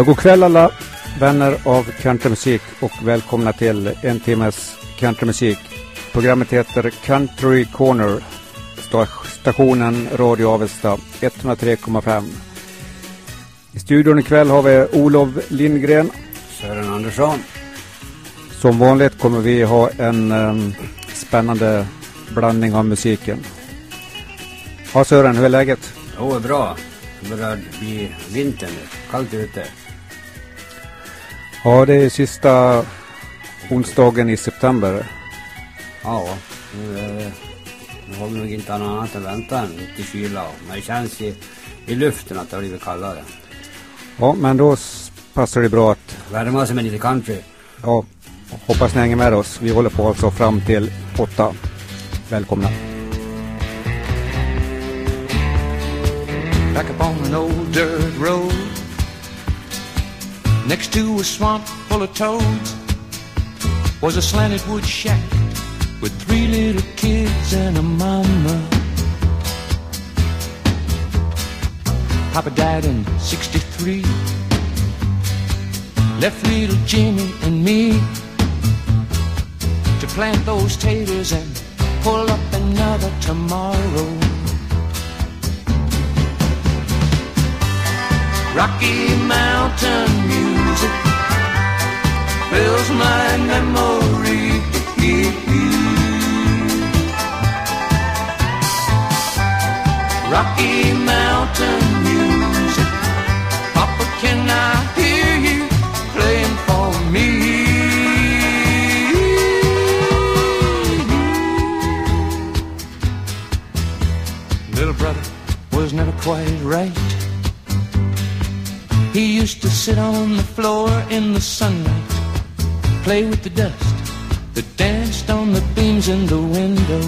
Ja, god kväll alla vänner av countrymusik och välkomna till en timmes countrymusik. Programmet heter Country Corner. Stationen Radio Avesta 103,5. I studion ikväll har vi Olof Lindgren. Sören Andersson. Som vanligt kommer vi ha en um, spännande blandning av musiken. Ja Sören, hur är läget? Jo, oh, bra. Det börjar bli vinter nu. Kallt ute. Ja, det är sista onsdagen i september. Ja, nu, nu har vi nog inte annat att vänta än lite kyla. Men det känns i, i luften att det har blivit kallare. Ja, men då passar det bra att... Värma sig med lite country. Ja, hoppas ni hänger med oss. Vi håller på alltså fram till åtta. Välkomna. Back upon an old dirt road Next to a swamp full of toads Was a slanted wood shack With three little kids and a mama. Papa died in 63 Left little Jimmy and me To plant those taters and pull up another tomorrow Rocky Mountain music fills my memory. Rocky Mountain music, Papa, can I hear you playing for me? Little brother was never quite right. He used to sit on the floor in the sunlight, play with the dust that danced on the beams in the window.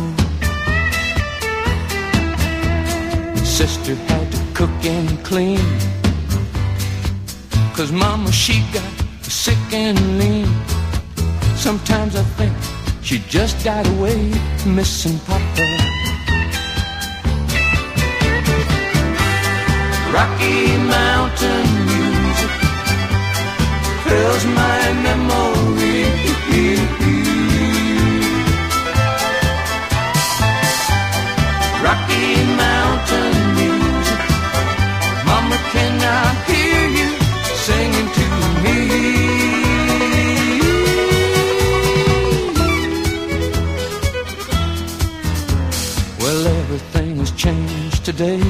Sister had to cook and clean, cause mama she got sick and lean. Sometimes I think she just died away, missing Papa. Rocky Mountain fills my memory. Rocky Mountain music, Mama, can I hear you singing to me? Well, everything has changed today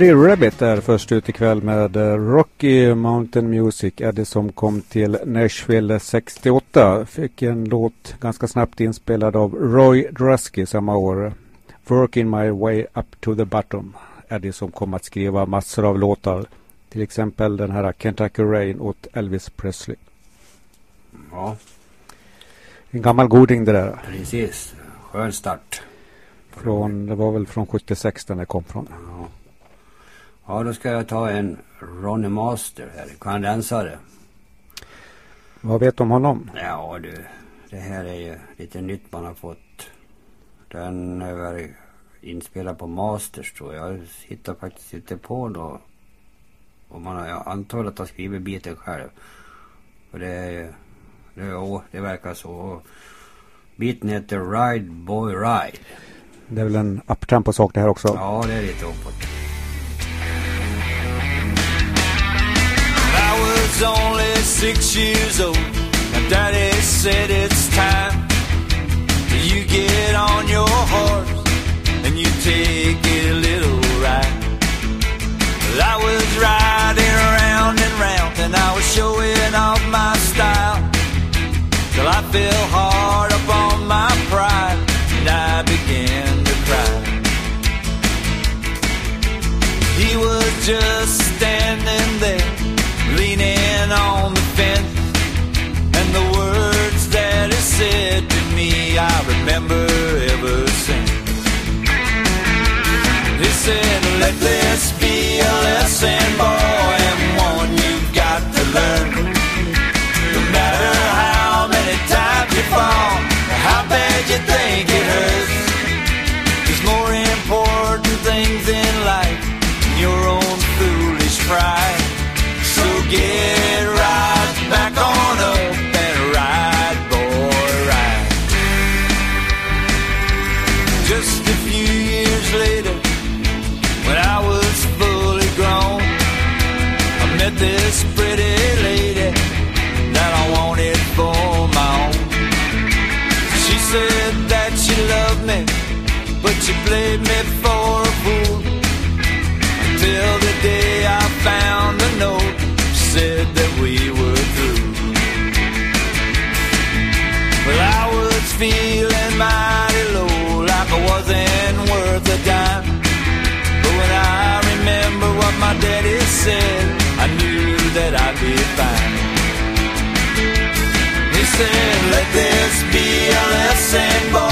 Eddie Rabbit där först ut ikväll med eh, Rocky Mountain Music. Eddie som kom till Nashville 68. Fick en låt ganska snabbt inspelad av Roy Drusky samma år. Working My Way Up To The Bottom. Eddie som kom att skriva massor av låtar. Till exempel den här Kentucky Rain åt Elvis Presley. Ja, En gammal goding det där. precis. Skön start. Från, det var väl från 76 den det kom från. Ja. Ja, då ska jag ta en Ronnie Master här, kanadensare. Vad vet du om honom? Ja du, det här är ju lite nytt man har fått. Den är väl inspelad på Masters tror jag. Jag hittar faktiskt inte på då. Och man har, jag antar att han skrivit biten själv. För det är ju, det, ja, det verkar så. Biten heter Ride Boy Ride. Det är väl en uptempo-sak det här också. Ja, det är lite uppåt. Was only six years old. My daddy said it's time you get on your horse and you take a little ride. Well, I was riding round and round and I was showing off my style till I fell hard upon my pride and I began to cry. He was just standing there, leaning on the fence. And the words that he said to me, I remember ever since. He said, Let this be a lesson, boy, and one you've got to learn. No matter how many times you fall, or how bad you think it hurts. There's more important things in life than your own foolish pride. Get right back on up and ride, boy, ride. Just a few years later, when I was fully grown, I met this pretty lady that I wanted for my own. She said that she loved me, but she played me feeling mighty low, like I wasn't worth a dime. But when I remember what my daddy said, I knew that I'd be fine. He said, let this be a lesson, boy,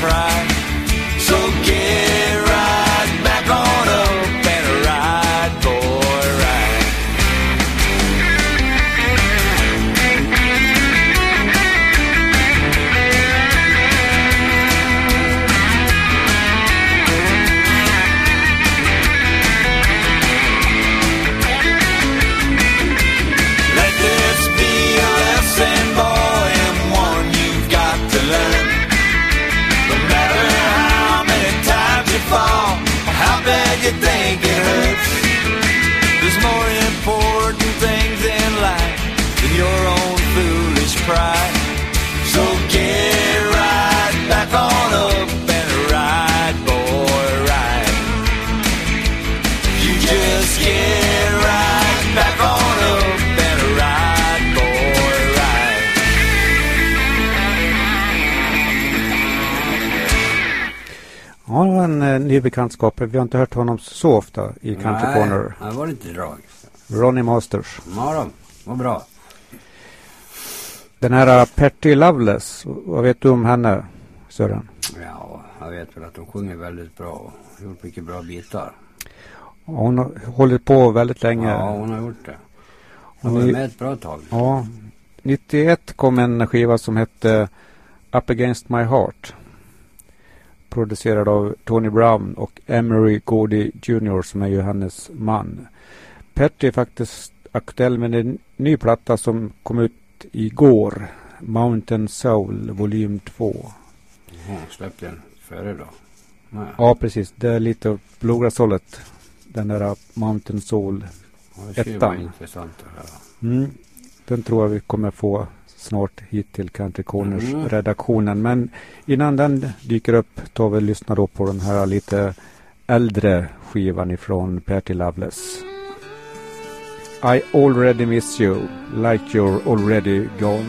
surprise. En eh, ny bekantskap. Vi har inte hört honom så ofta i Country Nej, Corner. det var lite drag. Ronnie Masters. Ja då, vad bra. Den här eh, Patty Loveless, vad vet du om henne Sören? Ja, jag vet väl att de sjunger väldigt bra och gjort mycket bra bitar. Hon har hållit på väldigt länge. Ja, hon har gjort det. Hon Hon är- med ett bra tag. Ja, 91 kom en skiva som hette Up Against My Heart. Producerad av Tony Brown och Emery Gordy Jr som är ju hennes man. Petty är faktiskt aktuell med en ny platta som kom ut igår. Mountain Soul volym 2. Hon släppte den före då. Nej. Ja, precis. Det är lite åt bluegrass-hållet. den där Mountain Soul. Ja, det skulle vara intressant att höra. Mm. Den tror jag vi kommer få snart hit till Country Corners Mm. redaktionen. Men innan den dyker upp tar vi och lyssnar då på den här lite äldre skivan ifrån Patty Loveless. I already miss you like you're already gone.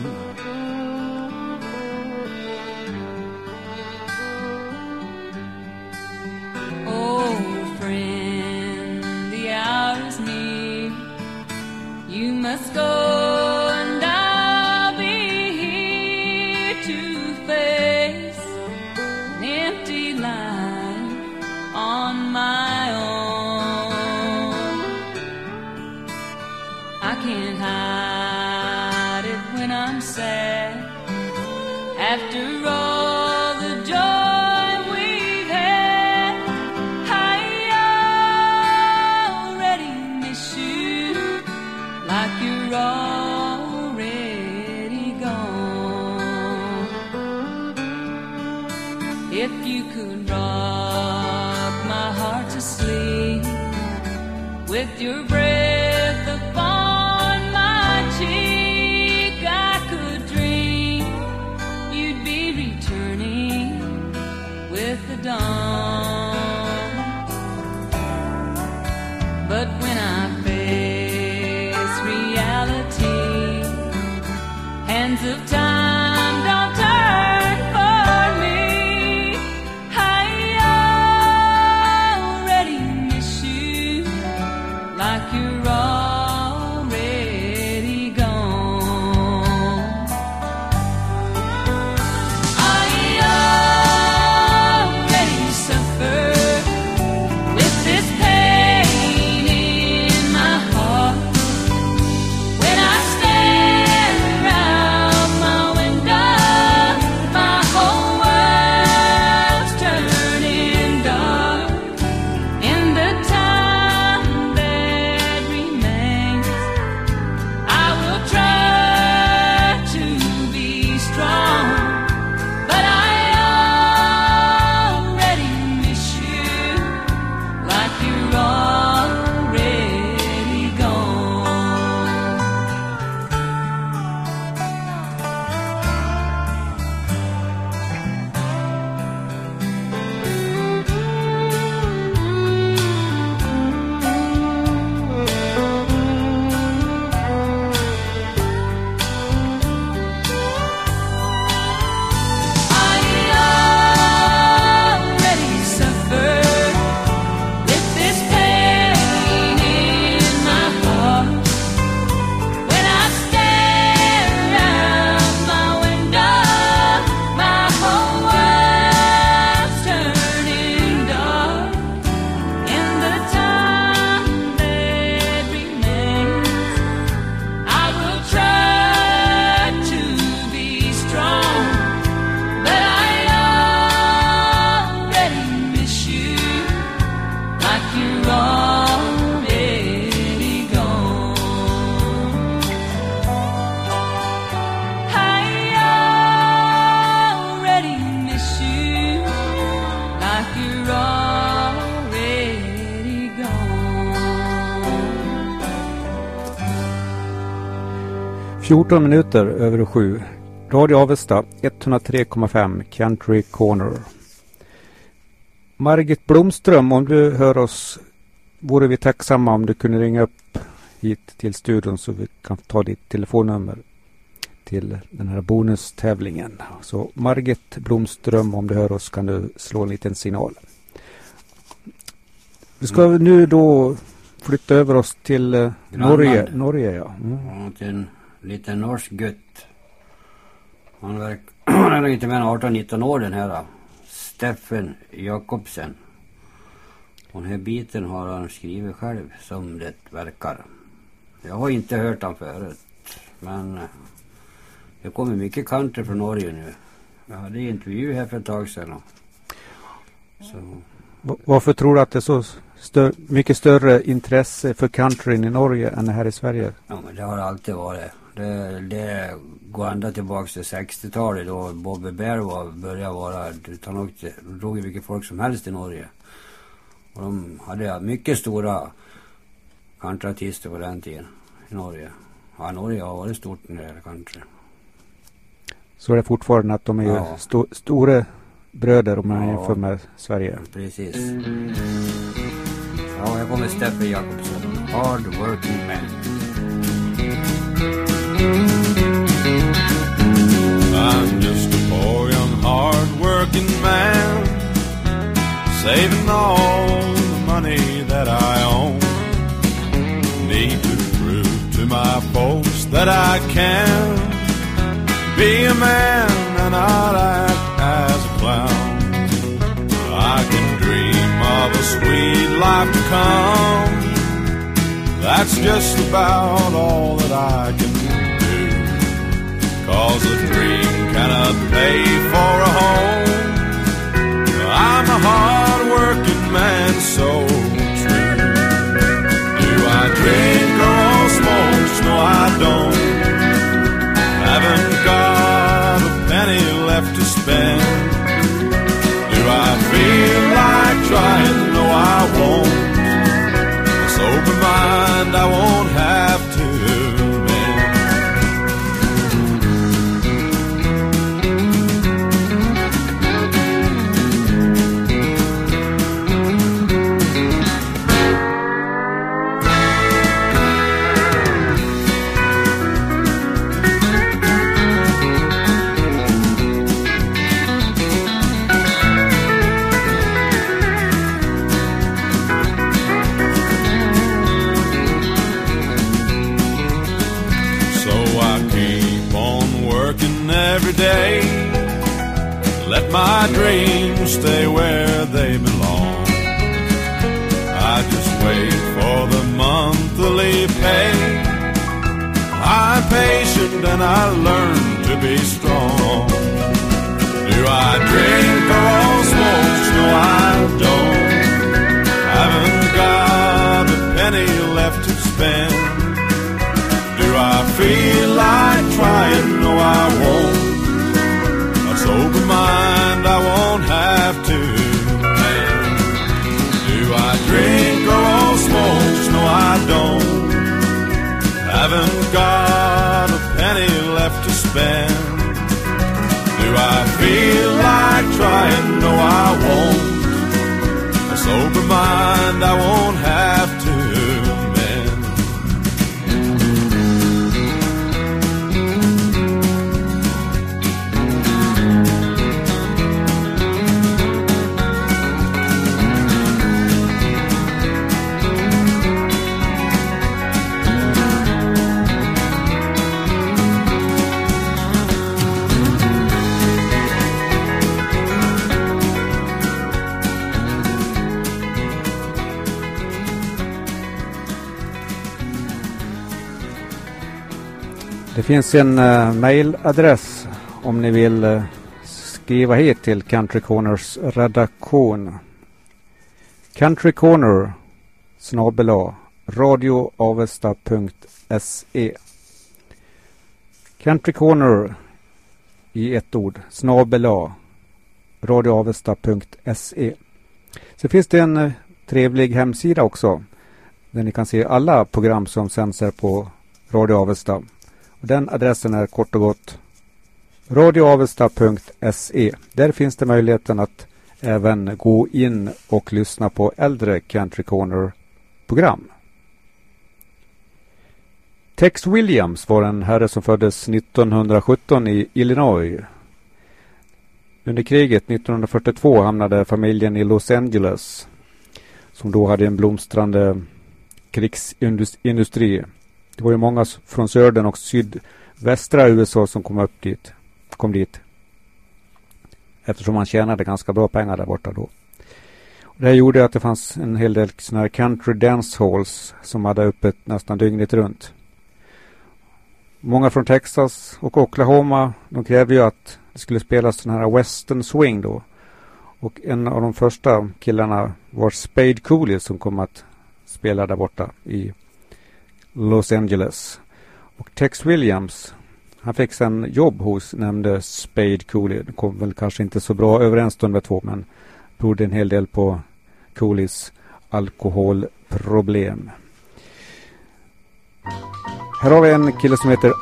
After all the joy we've had, I already miss you like you're already gone. If you could rock my heart to sleep with your 14 minuter över sju. Radio Avesta 103,5 Country Corner. Margit Blomström, om du hör oss vore vi tacksamma om du kunde ringa upp hit till studion så vi kan ta ditt telefonnummer till den här bonustävlingen. Så Margit Blomström, om du hör oss kan du slå en liten signal. Vi ska nu då flytta över oss till eh. Norge. Norge ja. Mm. Liten norsk gutt. Han, verkar... han är inte mer än 18-19 år den här. Steffen Jakobsen. Den här biten har han skrivit själv som det verkar. Jag har inte hört han förut. Men eh, det kommer mycket country från Norge nu. Jag hade intervju här för ett tag sedan. Så Varför tror du att det är så stö- mycket större intresse för countryn i Norge än här i Sverige? Ja, men det har det alltid varit. Det, det går ända tillbaks till 60-talet då Bobby Bear var, började vara, åkte, drog ju vilket folk som helst i Norge. Och de hade mycket stora countryartister på den tiden i Norge. Ja, Norge har varit stort när det gäller country. Så är det fortfarande att de är Ja. sto, stora bröder om man Ja. jämför med Sverige. Precis. Ja, här kommer Steffe Jakobsson. Hard working man. I'm just a poor young hard-working man Saving all the money that I own Need to prove to my folks that I can Be a man and not act as a clown I can of a sweet life to come That's just about all that I can do Cause a dream cannot pay for a home. I'm a hard working man, so true. Do I drink or smoke? No, I don't. Haven't got a penny left to spend. Trying? No, I won't. A sober mind, I won't my dreams stay where they belong. I just wait for the monthly pay. I'm patient and I learn to be strong. Do I drink or smoke? No, I don't. Haven't got a penny left to spend. Do I feel like trying? No, I won't. Haven't got a penny left to spend. Do I feel like trying? No, I won't. A sober mind, I won't Det finns en uh, mailadress om ni vill uh, skriva hit till Country Corners redaktion. Country Corner snabel radioavesta.se Country Corner i ett ord snabel radioavesta.se Så finns det en uh, trevlig hemsida också där ni kan se alla program som sänds här på Radio Avesta. Den adressen är kort och gott radioavesta.se. Där finns det möjligheten att även gå in och lyssna på äldre Country Corner-program. Tex Williams var en herre som föddes 1917 i Illinois. Under kriget 1942 hamnade familjen i Los Angeles som då hade en blomstrande krigsindustri. Det var ju många från södern och sydvästra USA som kom upp dit. Kom dit. Eftersom man tjänade ganska bra pengar där borta då. Och det här gjorde att det fanns en hel del sådana här country dance halls som hade öppet nästan dygnet runt. Många från Texas och Oklahoma de krävde ju att det skulle spelas sån här western swing då. Och en av de första killarna var Spade Cooley som kom att spela där borta i Los Angeles. Och Tex Williams, han fick sen jobb hos nämnde Spade Cooley. Det kom väl kanske inte så bra överens de två men berodde en hel del på Cooleys alkoholproblem. Här har vi en kille som heter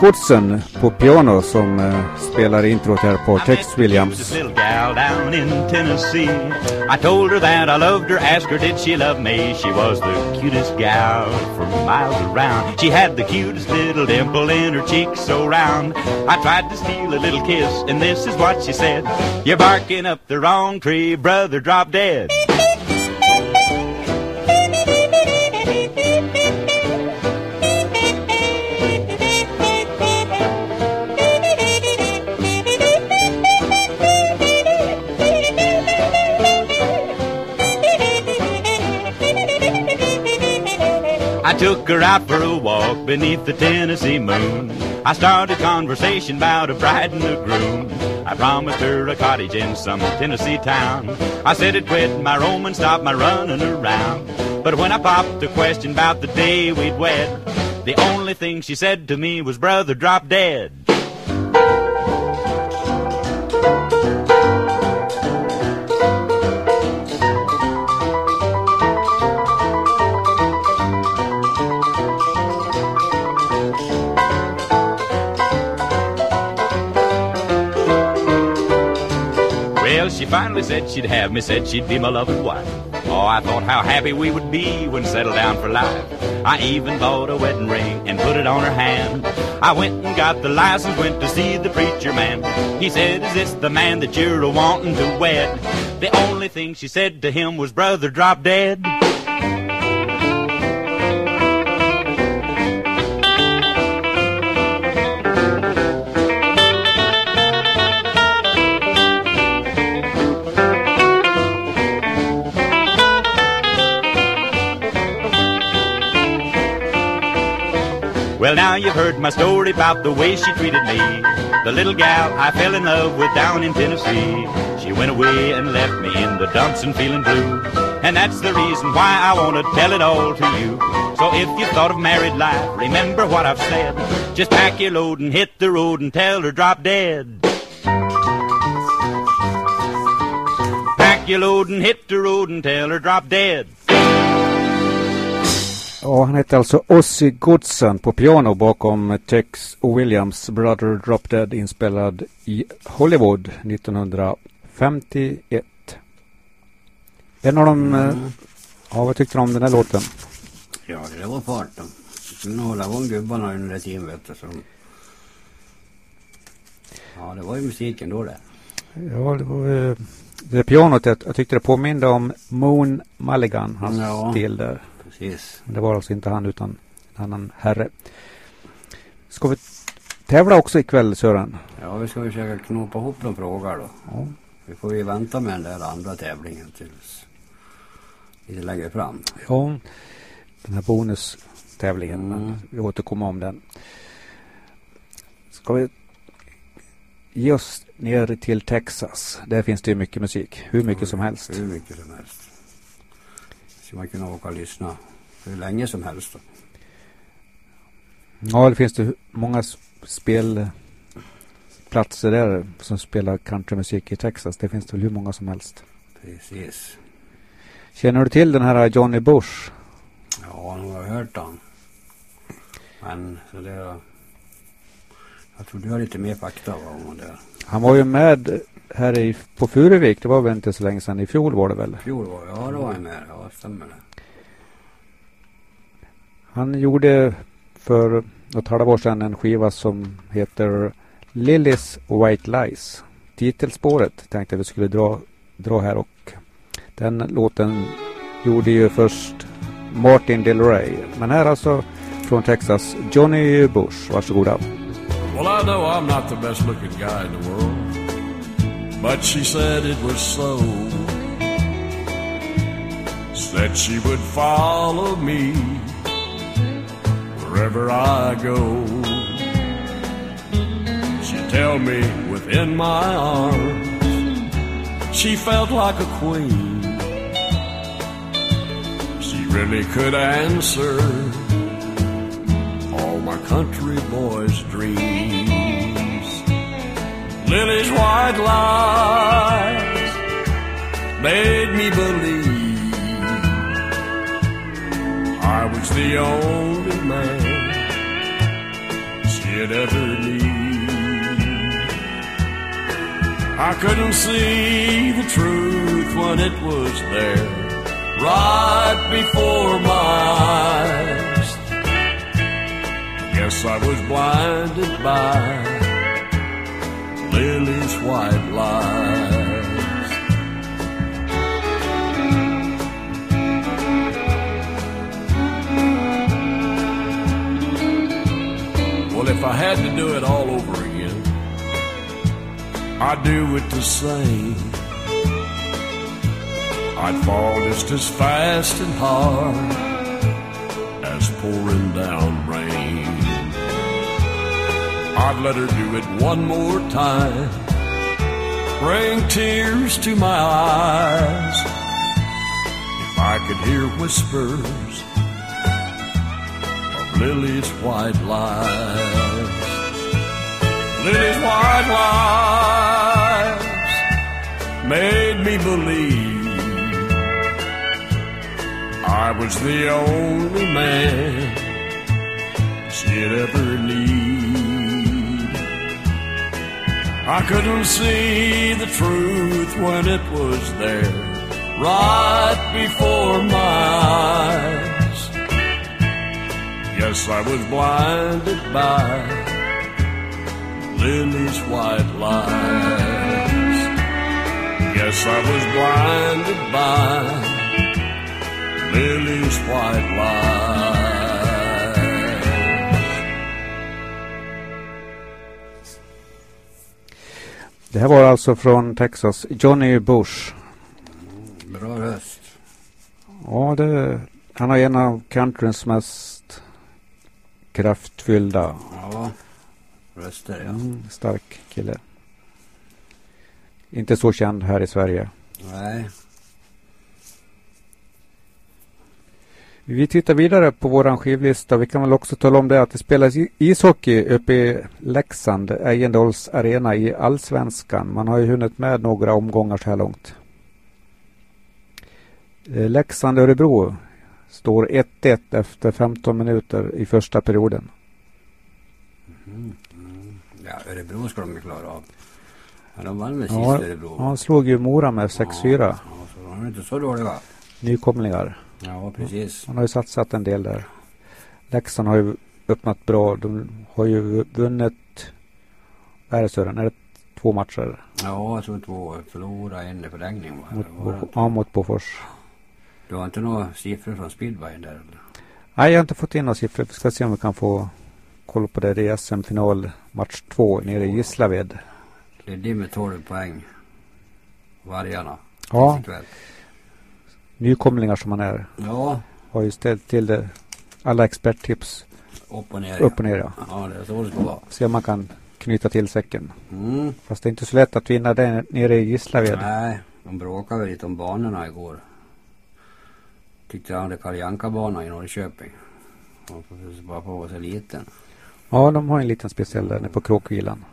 Goodson på piano som eh, spelar introt här på Tex Williams. little gal down in Tennessee. I told her that I loved her, asked her did she love me. She was the cutest gal for miles around. She had the cutest little dimple in her cheek so round. I tried to steal a little kiss, and this is what she said. You're barking up the wrong tree, brother, drop dead. Took her out for a walk beneath the Tennessee moon. I started conversation about a bride and a groom. I promised her a cottage in some Tennessee town. I said it quit my roam and stopped my running around. But when I popped the question about the day we'd wed, the only thing she said to me was, Brother, drop dead. Finally said she'd have me, said she'd be my loving wife. Oh, I thought how happy we would be when settled down for life. I even bought a wedding ring and put it on her hand. I went and got the license, went to see the preacher man. He said, Is this the man that you're a wanting to wed? The only thing she said to him was, Brother, drop dead. Now you've heard my story about the way she treated me. The little gal I fell in love with down in Tennessee. She went away and left me in the dumps and feeling blue. And that's the reason why I want to tell it all to you. So if you thought of married life, remember what I've said. Just pack your load and hit the road and tell her drop dead. Pack your load and hit the road and tell her drop dead. Ja, han heter alltså Ossie Goodson på piano bakom Tex Williams Brother Drop Dead inspelad i Hollywood 1951. En av dem, eh, ja vad tyckte du om den här låten? Ja, det var fart då. Kunde hålla igång gubbarna under tiden vet du. Som... Ja, det var ju musiken då det. Ja, det var eh, det pianot, jag, jag tyckte det påminde om Moon Mulligan, hans Ja. stil där. Precis. Men det var alltså inte han utan en annan herre. Ska vi tävla också ikväll Sören? Ja, vi ska försöka knopa ihop några frågor då. Ja. Vi får ju vänta med den där andra tävlingen tills lite längre fram. Ja, den här bonustävlingen. Mm. Men vi återkommer om den. Ska vi ge oss ner till Texas? Där finns det ju mycket musik. Hur mycket som helst. Hur mycket som helst. Man kunna åka och lyssna hur länge som helst då. Ja, det finns det många spelplatser där som spelar countrymusik i Texas. Det finns det väl hur många som helst. Precis. Känner du till den här Johnny Bush? Ja, nu har jag hört den. Men så det... Jag tror du har lite mer fakta om det. Han var ju med här i, på Furuvik. Det var väl inte så länge sedan. I fjol var det väl? Fjol var ja, då var jag med. Ja, stämmer det. Han gjorde för ett halvår sedan en skiva som heter Lilies White Lies. Titelspåret tänkte vi skulle dra, dra här och den låten gjorde ju först Martin Del Rey. Men här alltså från Texas Johnny Bush. Varsågoda. Well, I know I'm not the best looking guy in the world, but she said it was so. Said she would follow me wherever I go. She'd tell me within my arms she felt like a queen. She really could answer all my country boys' dreams. Lily's white lies made me believe I was the only man she'd ever need. I couldn't see the truth when it was there, right before my eyes. Guess I was blinded by Lily's white lies. Well, if I had to do it all over again, I'd do it the same. I'd fall just as fast and hard I'd let her do it one more time, bring tears to my eyes. If I could hear whispers of Lily's white lies, Lily's white lies made me believe I was the only man she'd ever need. I couldn't see the truth when it was there, right before my eyes. Yes, I was blinded by Lily's white lies. Yes, I was blinded by Lily's white lies. Det här var alltså från Texas. Johnny Bush. Bra röst. Ja, det, han har en av countryns mest kraftfyllda. Ja, röster ja. Mm, stark kille. Inte så känd här i Sverige. Nej, Vi tittar vidare på våran skivlista. Vi kan väl också tala om det att det spelas ishockey uppe i Leksand, Ejendals arena i Allsvenskan. Man har ju hunnit med några omgångar så här långt. Eh, Leksand-Örebro står 1-1 efter 15 minuter i första perioden. ja, Örebro ska de ju klara av. Ja, de vann väl Ja, sist Örebro? Han slog ju Mora med 6-4. Ja, så de är inte så dåliga. Nykomlingar. Ja, precis. Man har ju satsat en del där. Leksand har ju öppnat bra. De har ju vunnit, vad är det Sören, är det två matcher? Ja, jag tror två. Förlora en i förlängning va? Mot, Var det Bo- inte? ja, mot Bofors. Du har inte några siffror från speedwayen där eller? Nej, jag har inte fått in några siffror. Vi ska se om vi kan få koll på det. Det är SM-final match två nere i Gislaved. Ledde med 12 poäng. Vargarna. Ja. Ikväll. Nykomlingar som man är Ja, har ju ställt till det. Alla experttips upp och ner. upp och ner. Ja. Ja, det är så det ska vara. Se om man kan knyta till säcken. Mm. Fast det är inte så lätt att vinna det nere i Gislaved. Nej, de bråkade väl lite om banorna igår. Tyckte jag hade Kalle Anka-bana i Norrköping. Och bara på att vara så liten. Ja, de har en liten speciell där nere på Kråkvilan.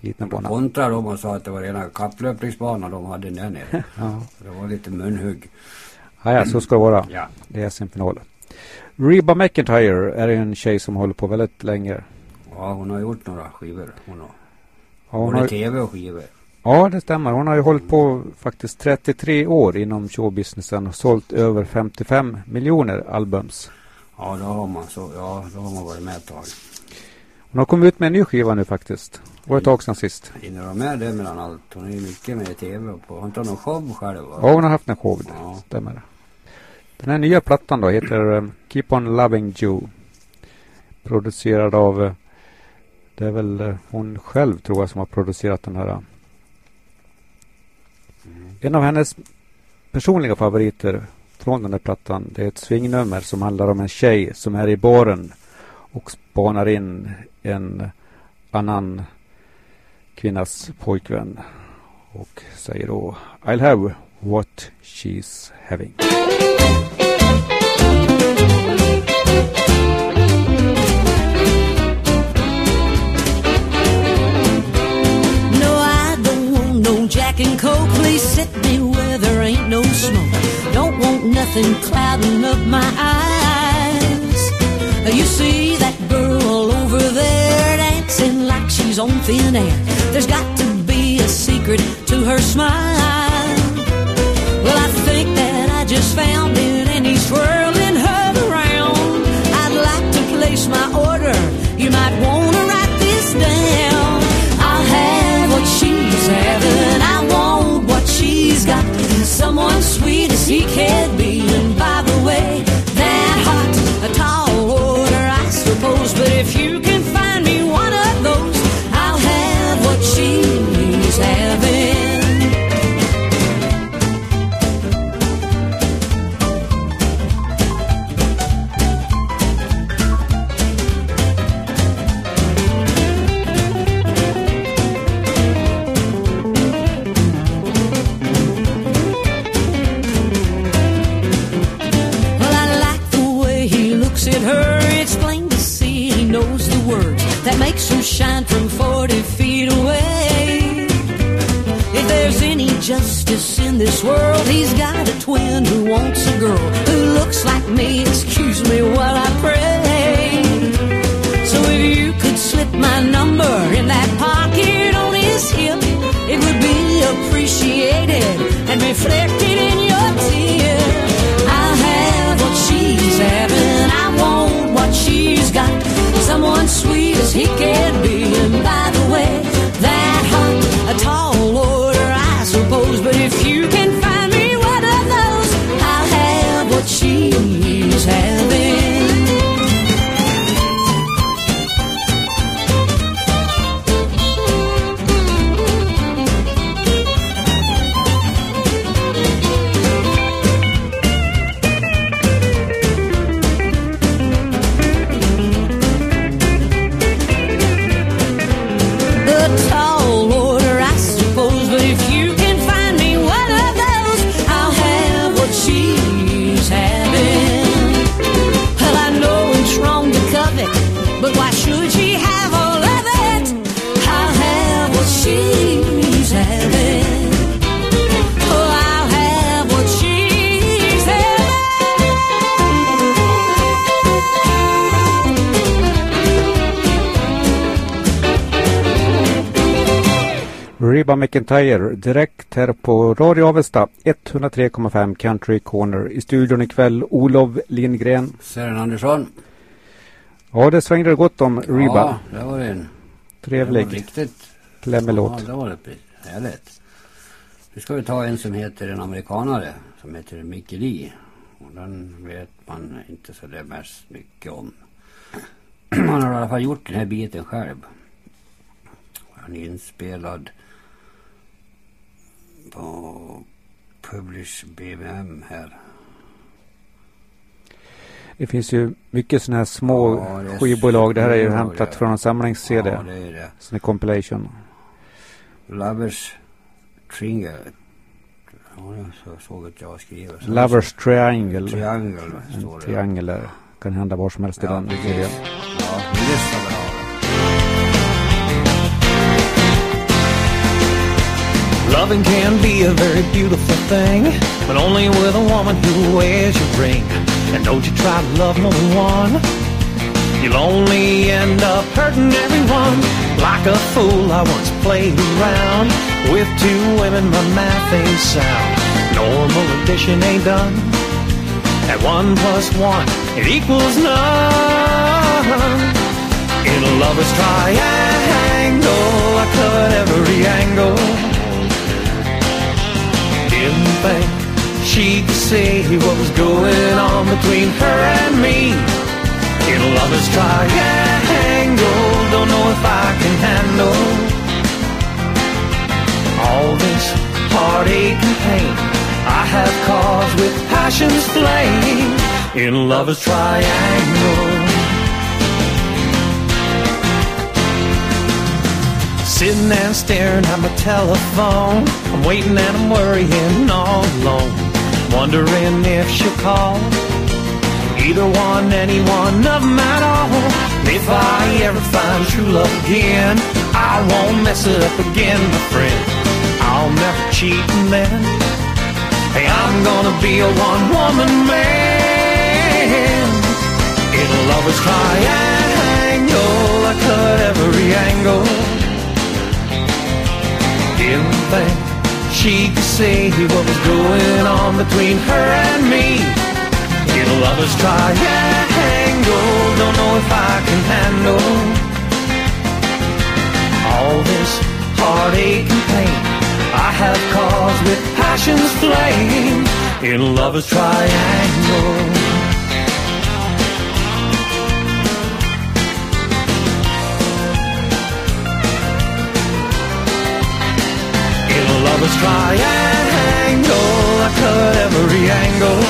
Liten bana. kontrade dem och sa att det var rena kapplöpningsbanan de hade där nere. Ja. Det var lite munhugg. Ja, ja, så ska det vara. Ja. Det är SM-final. Reba McIntyre är en tjej som håller på väldigt länge. Ja, hon har gjort några skivor. Hon har. Ja, hon har, tv och skivor. ja, det stämmer. Hon har ju hållit på faktiskt 33 år inom showbusinessen och sålt över 55 miljoner albums. Ja, då har man så. Ja, då har man varit med ett tag. Hon har kommit ut med en ny skiva nu faktiskt. Det var ett tag sedan sist. Hinner de med det mellan allt? Hon är ju mycket med i tv och på. Har inte hon någon show själv? Va? Ja, hon har haft en show. Ja. Stämmer. Den här nya plattan då heter um, Keep On Loving You. Producerad av eh, det är väl eh, hon själv tror jag som har producerat den här. eh. En av hennes personliga favoriter från den här plattan det är ett swingnummer som handlar om en tjej som är i baren och spanar in en annan kvinnas pojkvän och säger då I'll have what she's having. No, I don't want no Jack and Coke, please sit me where there ain't no smoke. Don't want nothing clouding up my eyes. You see that girl over there dancing like she's on thin air. There's got to be a secret to her smile just found it, and he's twirling her around. I'd like to place my order. You might want to write this down. I'll have what she's having. I want what she's got. Someone sweet as he can be. Twin who wants a girl who looks like me. Excuse me while I pray. So if you could slip my number in that pocket on his hip, it would be appreciated and reflected in your tear. I'll have what she's having. I want what she's got. Someone sweet as he can Reba McIntyre direkt här på Radio Avesta 103,5 Country Corner. I studion ikväll Olof Lindgren. Sören Andersson. Ja, det svängde gott om Reba. Ja, det var en Trevlig. Det var riktigt. Klämmelåt. Ja, det var det. Härligt. Nu ska vi ta en som heter en amerikanare. Som heter Mickey Lee. Och den vet man inte så det mest mycket om. Han har i alla fall gjort den här biten själv. Han är inspelad på Publish BMM här. Det finns ju mycket sådana här små Ja, det är skivbolag. Det här är ju hämtat ja. från en samlings-CD. Ja, det är det. Sån här compilation. Lovers Triangle. Ja, det så, såg att jag skriver. Så- Lovers Triangle. Triangle En står det. triangel där. Kan hända var som helst i Ja, den precis. serien. Ja, vi lyssnar väl av det. Loving can be a very beautiful thing, but only with a woman who wears your ring. And don't you try to love more than one. You'll only end up hurting everyone. Like a fool, I once played around with two women, my math ain't sound. Normal addition ain't done. At one plus one, it equals none. In a lover's triangle, I cut every angle. Think she could see what was going on between her and me. In a lover's triangle, don't know if I can handle all this heartache and pain. I have caused with passion's flame. In a lover's triangle. Sitting and staring at my telephone. I'm waiting and I'm worrying all alone. Wondering if she'll call. Either one, any one of them at all. If I ever find true love again, I won't mess it up again, my friend. I'll never cheat and then. Hey, I'm gonna be a one woman man. In a lover's triangle, I cut every angle. Think she could see what was going on between her and me? In a lover's triangle, don't know if I can handle all this heartache and pain I have caused with passion's flame in a lover's triangle. In a lover's triangle, I cut every angle.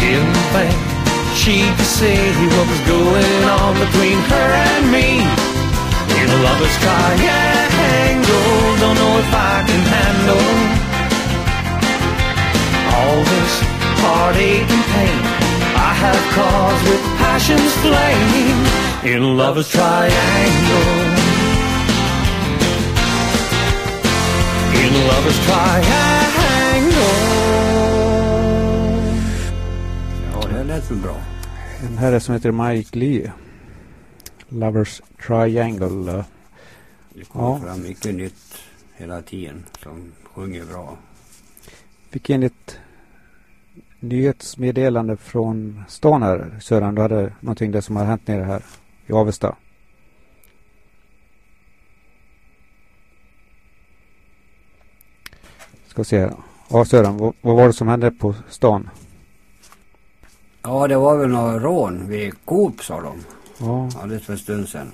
Didn't she could see what was going on between her and me. In a lover's triangle, don't know if I can handle all this heartache and pain I have caused with passion's flame. In a lover's triangle. In a lover's triangle. Ja, det lät väl bra. En herre som heter Mike Lee. Lovers Triangle. Det kommer Ja. fram mycket nytt hela tiden som sjunger bra. Fick in ett nyhetsmeddelande från stan här Sören. Du hade någonting där som har hänt nere här i Avesta. Ska se här. Ja Sören, vad, vad var det som hände på stan? Ja, det var väl några rån vid Coop sa de. Ja, Alldeles för en stund sedan.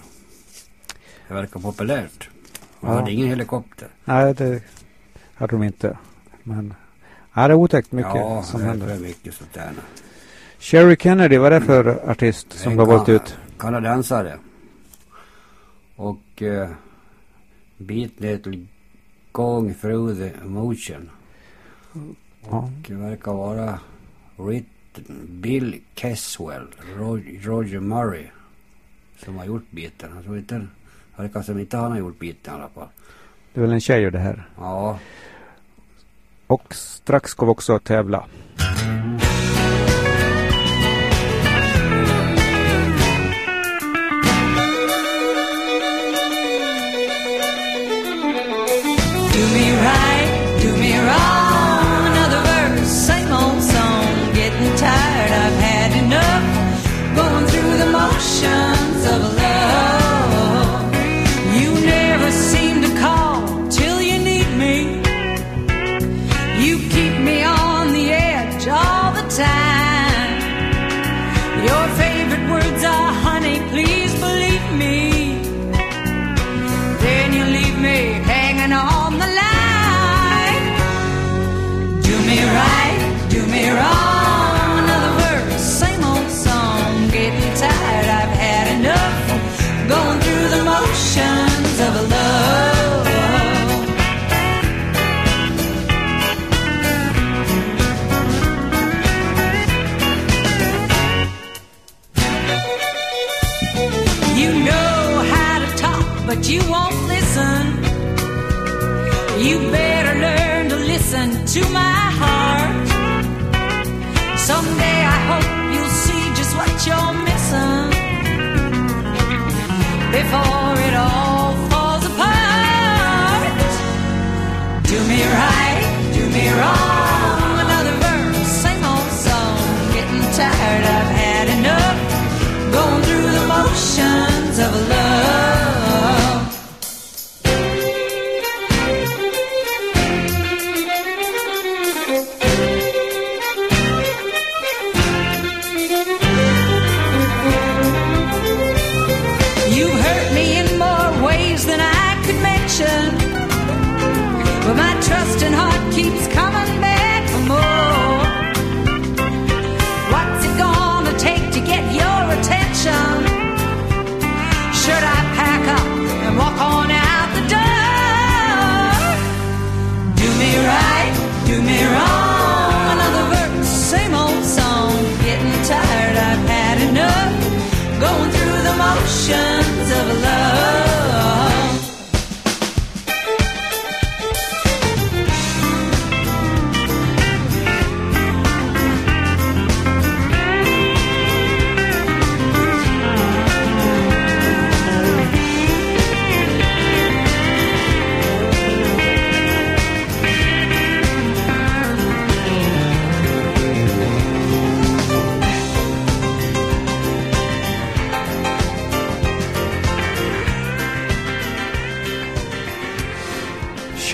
Det verkar populärt. De Ja. hade ingen helikopter. nej det hade de inte. Men ja, det är otäckt mycket ja, som det händer. är mycket sånt där. Sherry Kennedy, vad är det för artist som En du har valt ut? Kanadensare. Och uh, beaten heter Going through the emotion. Ja. Det verkar vara written Bill Caswell, Roger, Murray som har gjort biten. Jag tror inte, verkar som inte han har gjort biten i alla fall. Det är väl en tjej det här. Ja, Och strax ska vi också tävla. Do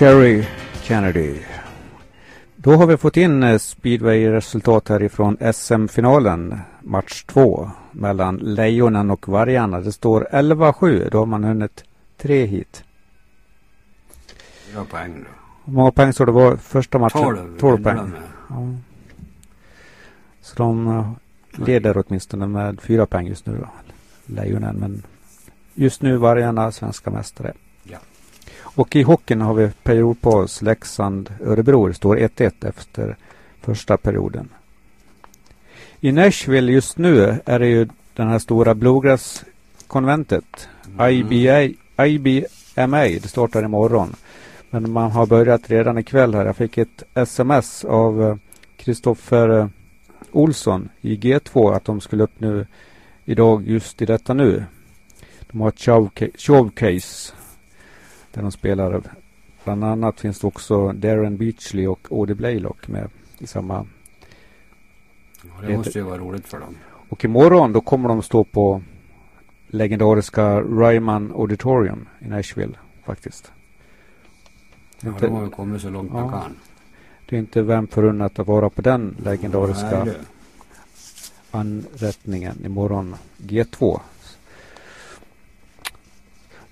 Sherry Kennedy. Då har vi fått in eh, speedway-resultat härifrån SM-finalen, match 2, mellan Lejonen och Vargarna. Det står 11-7, då har man hunnit tre hit. Fyra poäng då. Hur många poäng så det var första matchen? 12. 12 ledde poäng. Ja. Så de eh, leder åtminstone med fyra poäng just nu då. Lejonen, men just nu Vargarna svenska mästare. Och i hockeyn har vi periodpaus Leksand-Örebro. Det står 1-1 efter första perioden. I Nashville just nu är det ju den här stora Bluegrass-konventet. IBA, IBMA. Det startar imorgon. Men man har börjat redan ikväll här. Jag fick ett sms av Kristoffer eh, Olsson i G2 att de skulle upp nu idag just i detta nu. De har ett showca- showcase där de spelar. Bland annat finns det också Darren Beachley och Ode Blaylock med i samma. Ja, det måste ju vara roligt för dem. Och imorgon då kommer de stå på legendariska Ryman Auditorium i Nashville faktiskt. Ja, Inte- de har ju kommit så långt Ja. kan. Det är inte vem förunnat att vara på den legendariska Nej, anrättningen imorgon. G2.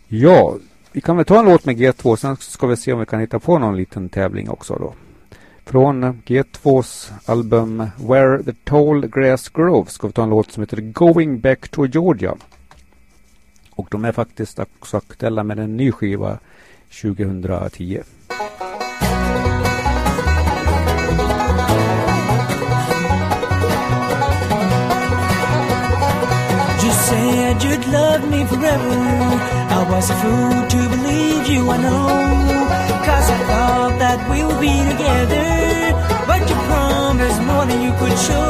Ja, vi kan väl ta en låt med G2. Sen ska vi se om vi kan hitta på någon liten tävling också då. Från G2s album Where the Tall Grass Grows ska vi ta en låt som heter Going Back to Georgia. Och de är faktiskt också aktuella med en ny skiva 2010. You'd love me forever. I was a fool to believe you, I know. Cause I thought that we would be together. But you promised more than you could show.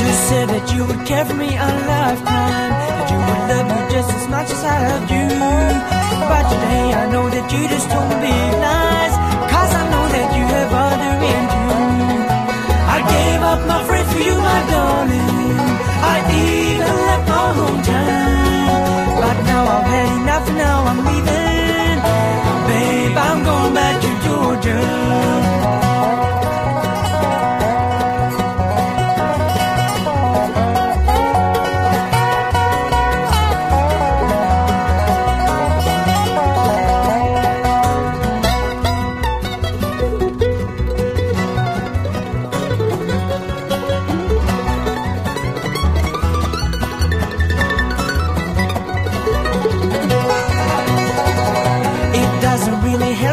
You said that you would care for me a lifetime. That you would love me just as much as I loved you. But today I know that you just told me lies. Up my friends for you, my darling. I even left my hometown. But now I've had enough, now I'm leaving. Babe, I'm going back to Georgia.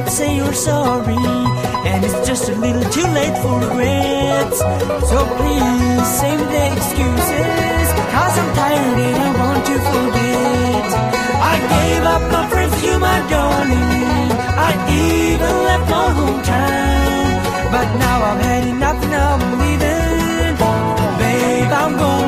Say you're sorry. And it's just a little too late for regrets. So please save the excuses. Cause I'm tired and I want to forget. I gave up my friends you, my darling. I even left my hometown. But now I've had enough and I'm leaving. Babe, I'm going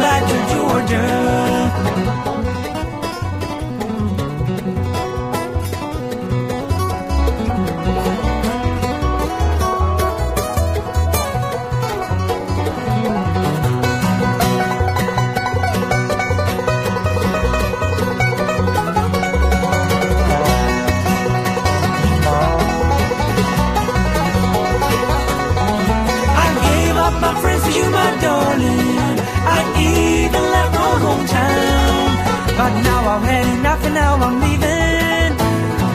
and now I'm leaving.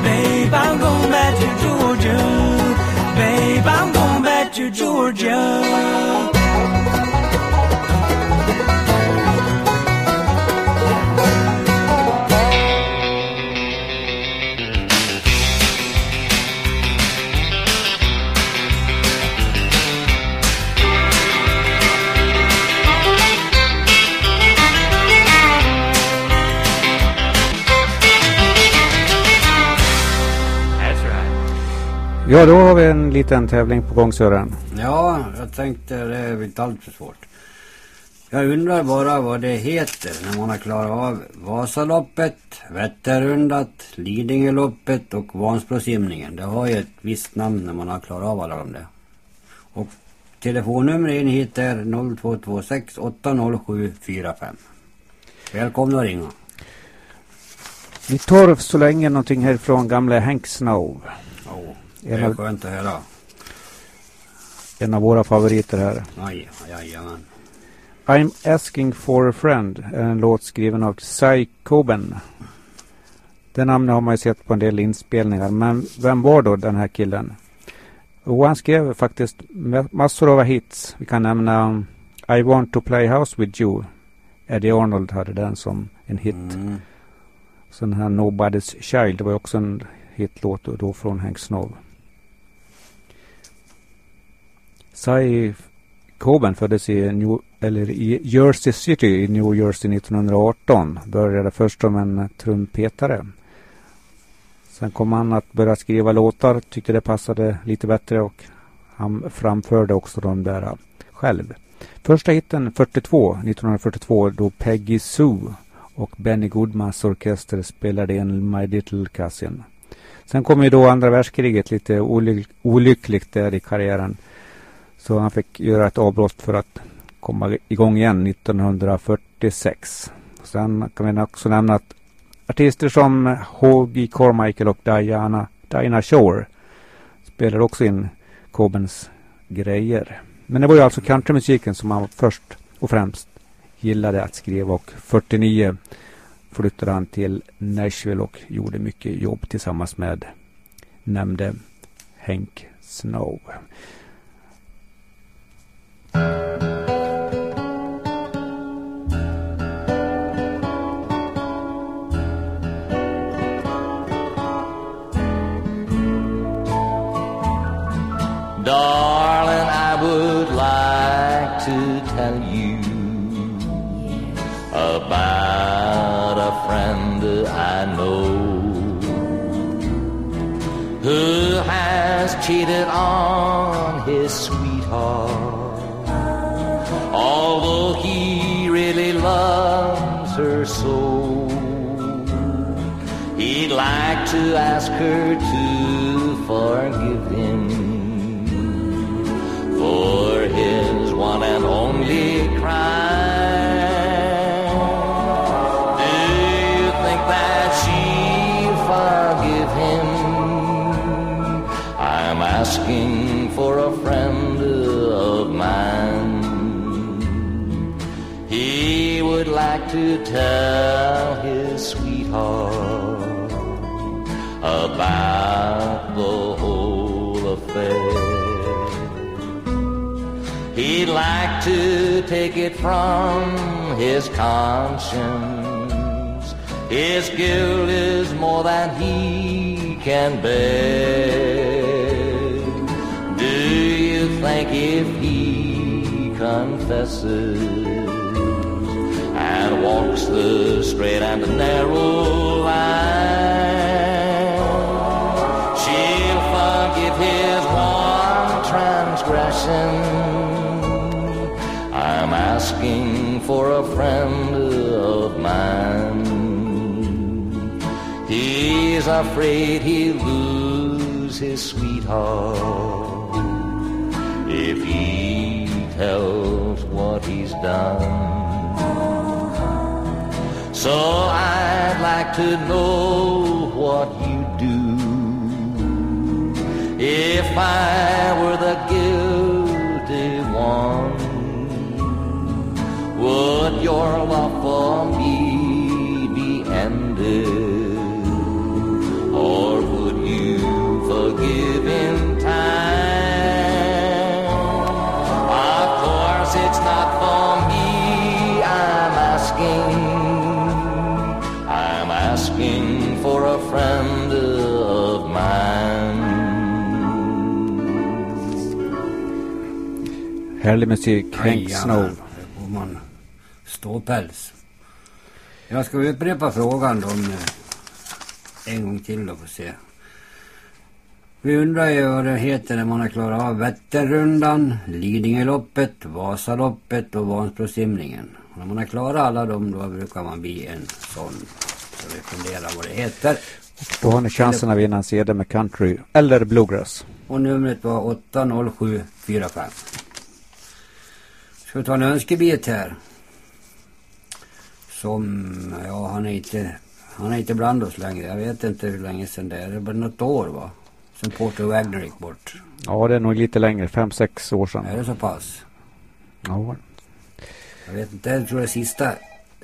Babe, I'm going back to Georgia. Babe, I'm going back to Georgia. Ja, då har vi en liten tävling på gång Sören. Ja, jag tänkte det är inte allt för svårt. Jag undrar bara vad det heter när man har klarat av Vasaloppet, Vätternrundat, Lidingöloppet och Vansbrosimningen. Det har ju ett visst namn när man har klarat av alla de där. Och telefonnumret in hit är 0226 80745. Välkomna att ringa. Vi tar så länge någonting härifrån gamla Hank Snow. Oh, det En är av, skönt att höra. en av våra favoriter här. Aj, jajamän. I'm asking for a friend är en låt skriven av Cy Coben. Det namnet har man ju sett på en del inspelningar. Men vem var då den här killen? Och han skrev faktiskt ma- massor av hits. Vi kan nämna I want to play house with you. Eddie Arnold hade den som en hit. Mm. Så den här Nobody's Child det var också en hitlåt då från Hank Snow. Cy Coben föddes i, New, eller i Jersey City i New Jersey 1918. Började först som en trumpetare. Sen kom han att börja skriva låtar, tyckte det passade lite bättre och han framförde också de där själv. Första hitten 42, 1942 då Peggy Sue och Benny Goodmans orkester spelade in My Little Cousin. Sen kom ju då andra världskriget lite olyck, olyckligt där i karriären. Så han fick göra ett avbrott för att komma igång igen 1946. Sen kan vi också nämna att artister som H.G. Carmichael och Diana, Diana Shore spelar också in Cobens grejer. Men det var ju alltså countrymusiken som han först och främst gillade att skriva och 49 flyttade han till Nashville och gjorde mycket jobb tillsammans med nämnde Hank Snow. Darling, I would like to tell you about a friend I know who has cheated on his to ask her to forgive him for his one and only crime. Do you think that she'll forgive him? I'm asking for a friend of mine. He would like to tell about the whole affair. He'd like to take it from his conscience. His guilt is more than he can bear. Do you think if he confesses and walks the straight and narrow line, forgive his one transgression? I'm asking for a friend of mine. He's afraid he'll lose his sweetheart if he tells what he's done. So I'd like to know what you do if I were the guilty one. Would your love for me Härlig musik, Hank Snow. får man ståpäls. Jag ska upprepa frågan då om, eh, en gång till då får se. Vi undrar ju vad det heter när man har klarat av Vätternrundan, Lidingöloppet, Vasaloppet och Vansbrosimningen. Och När man har klarat alla dem då brukar man bli en sån. Så vi funderar vad det heter. Då har ni chansen att vinna en CD med country eller bluegrass. Och numret var 80745. Ska vi ta en önskebit här. Som, ja han är inte, Han är inte bland oss längre. Jag vet inte hur länge sedan det är. Det är bara något år va? Sen Porter Wagner gick bort. Ja, det är nog lite längre. Fem, sex år sedan. Är det så pass? Ja. Jag vet inte. Jag tror det är sista.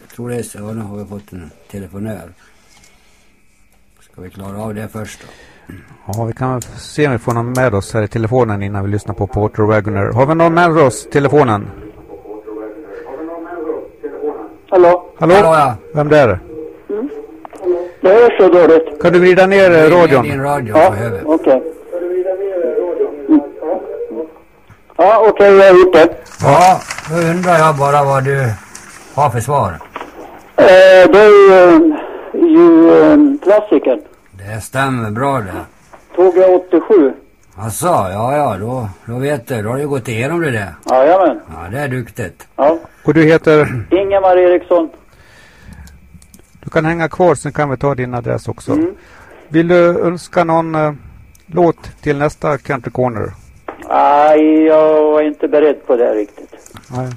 Jag tror det är så. Ja, nu har vi fått en telefonör. Ska vi klara av det först då? Ja, vi kan se om vi får någon med oss här i telefonen innan vi lyssnar på Porter Wagoner. Har vi någon med oss i telefonen? Hallå? Hallå? Hallå, ja. Vem det är? Det är så dåligt. Kan du vrida ner eh, radion? Din radio Ja, okej. Mm. Ja, okej, jag har gjort det. Ja, då undrar jag bara vad du har för svar. Eh, det är ju, eh, ju eh, klassikern. Det stämmer bra det. Tog jag 87? Alltså, ja, ja, då, då vet du. Då har du gått igenom det där. Jajamän. Ja, det är duktigt. Ja. Och du heter? Ingemar Eriksson. Du kan hänga kvar, sen kan vi ta din adress också. Mm. Vill du önska någon eh, låt till nästa Country Corner? Nej, jag var inte beredd på det riktigt. Nej.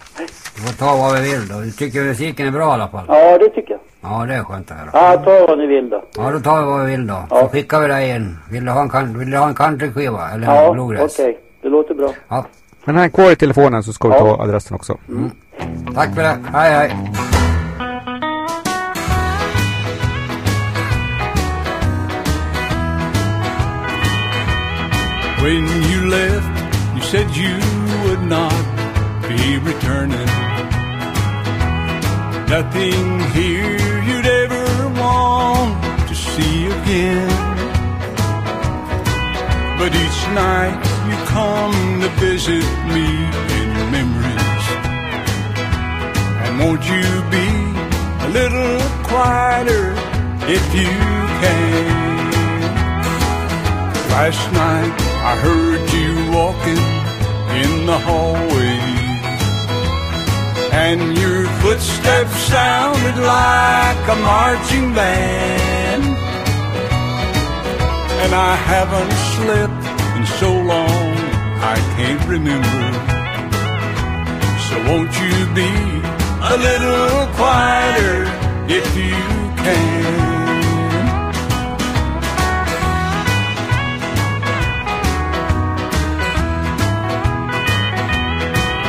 Du får ta vad vi vill då. Du tycker musiken är bra i alla fall? Ja, det tycker jag. Ja, det är skönt att höra. Ja, ta vad ni vill då. Ja, då tar vi vad vi vill då. Så skickar vi dig en. Vill du ha en, vill du ha en countryskiva eller en Ja, bluegrass? okej. Det låter bra. Ja. Men häng kvar i telefonen så ska vi Ja. ta adressen också. Tack för det. Hej, hej. When you left, you said you would not be returning. Nothing here But each night you come to visit me in memories. And won't you be a little quieter if you can? Last night I heard you walking in the hallway And your footsteps sounded like a marching band And I haven't slept in so long. I can't remember. So won't you be a little quieter if you can?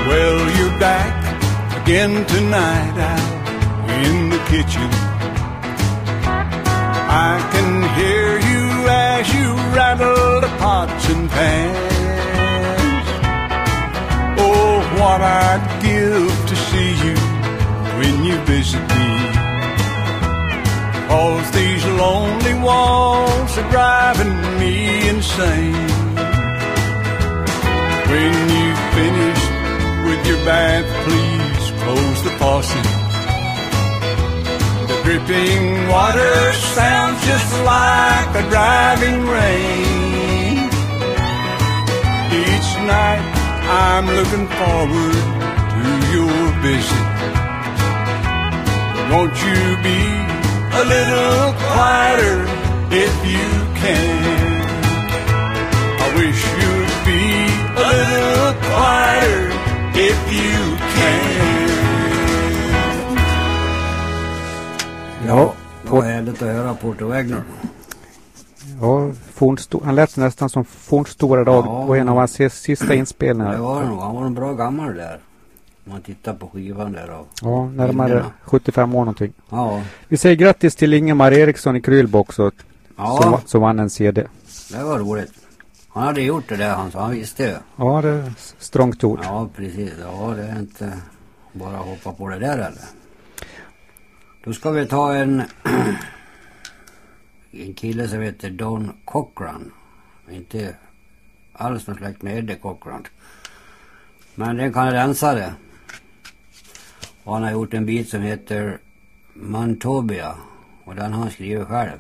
Well, you're back again tonight out in the kitchen. I can hear you as you rattle the pots and pans. Oh, what I'd give to see you when you visit me. Cause these lonely walls are driving me insane. When you finish with your bath, please close the faucet. Dripping water sounds just like a driving rain. Each night I'm looking forward to your visit. Won't you be a little quieter if you can? I wish you'd be a little quieter if you can. Ja, det var härligt att höra Porter Wagner. Ja, han lät nästan som Fornstora dag Ja. och en av hans si- sista Det inspelningar. var det nog. Han var en bra gammal där. Om man tittar på skivan där Ja, närmare bilderna. 75 år någonting. Ja, Vi säger grattis till Ingemar Eriksson i Krylbo också. Ja. Som, som vann en CD. det var roligt. Han hade gjort det där han sa. Han visste ju. Ja, det är strångt gjort. Ja, precis. Ja, det är inte bara hoppa på det där eller. Då ska vi ta en, en kille som heter Don Cochran. Inte alls någon släkt med Eddie Cochran. Men det är en kanadensare. Och han har gjort en bit som heter Mantobia. Och den har han skrivit själv.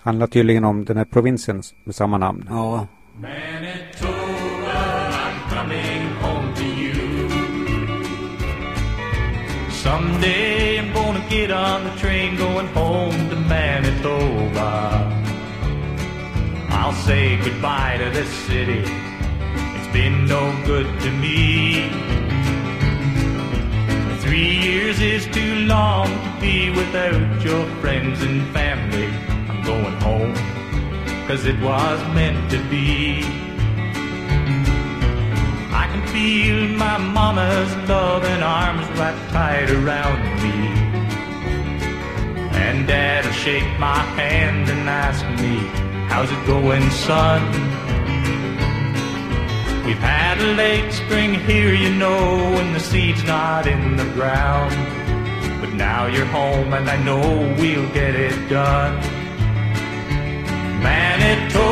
Handlar tydligen om den här provinsen med samma namn. Ja. Manitoba, I'm coming home to you. Someday get on the train going home to Manitoba. I'll say goodbye to this city. It's been no good to me. Three years is too long to be without your friends and family. I'm going home, cause it was meant to be. I can feel my mama's loving arms wrapped tight around me. And dad'll shake my hand and ask me, how's it going, son? We've had a late spring here, you know, and the seed's not in the ground. But now you're home, and I know we'll get it done. Manitoba,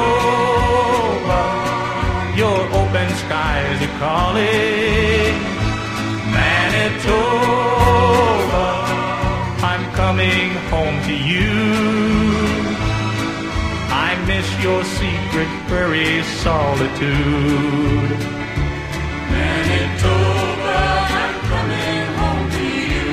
your open skies are calling. Manitoba, coming home to you. I miss your secret prairie solitude. Manitoba, I'm coming home to you.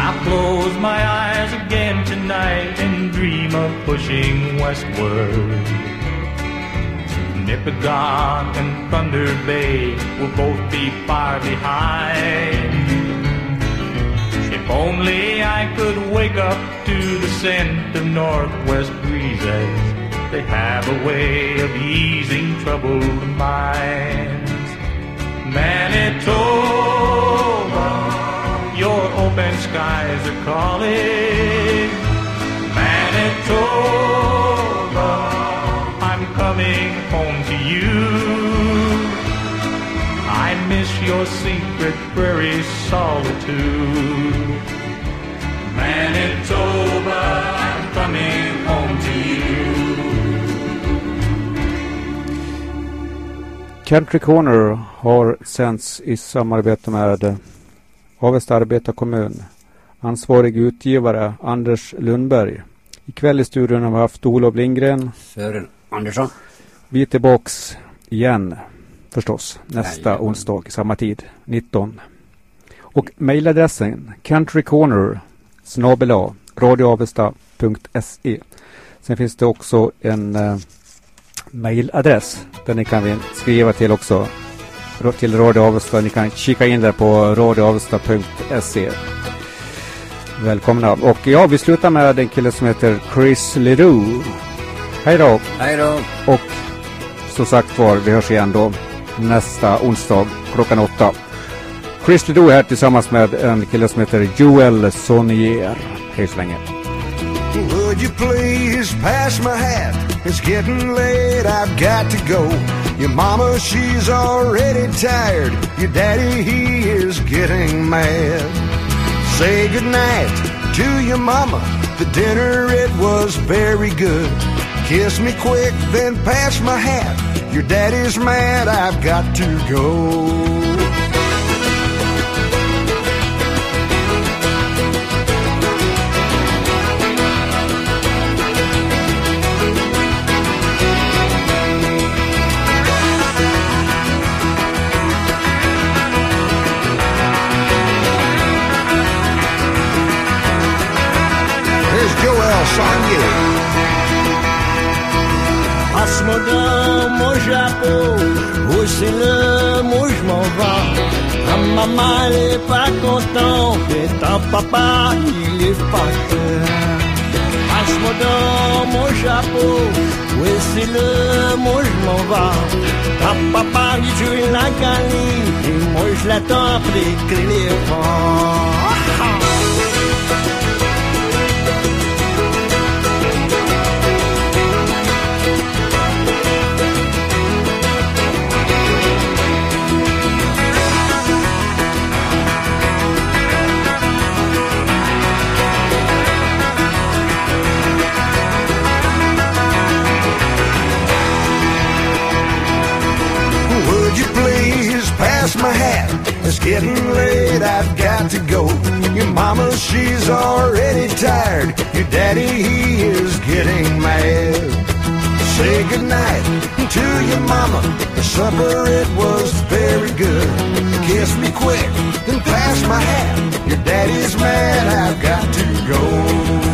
I'll close my eyes again tonight and dream of pushing westward. Nipigon and Thunder Bay will both be far behind. If only I could wake up to the scent of northwest breezes. They have a way of easing troubled minds. Manitoba, your open skies are calling. Manitoba, I'm coming home to you. I miss your secret prairie solitude. Manitoba, I'm coming home to you. Country Corner har sänds i samarbete med Avesta arbetarkommun. Ansvarig utgivare Anders Lundberg. Ikväll i studion har vi haft Olof Lindgren. Sören Andersson. Vi är tillbaks igen förstås nästa Jajamän. onsdag samma tid 19. Och mejladressen countrycorner snabel-a radioavesta.se Sen finns det också en eh, mejladress där ni kan skriva till också till Radio Avesta. Ni kan kika in där på radioavesta.se Välkomna. Och ja, vi slutar med en kille som heter Chris Leroux. Hej då! Hej då! Och som sagt var, vi hörs igen då nästa onsdag klockan åtta. Chris Ledoux här tillsammans med en kille som heter Joel Sonnier. Hej så länge. Would you please pass my hat? It's getting late, I've got to go. Your mama, she's already tired. Your daddy, he is getting mad. Say goodnight to your mama. The dinner, it was very good. Kiss me quick, then pass my hat. Your daddy's mad, I've got to go. Elle est pas content, et ton papa il est fâché. Passe-moi dans mon chapeau, où c'est le mot je m'en vais. Ton papa il joue la galine, et moi je l'attends les vents. It's getting late, I've got to go. Your mama, she's already tired. Your daddy, he is getting mad. Say goodnight to your mama. The supper, it was very good. Kiss me quick and pass my hat. Your daddy's mad, I've got to go.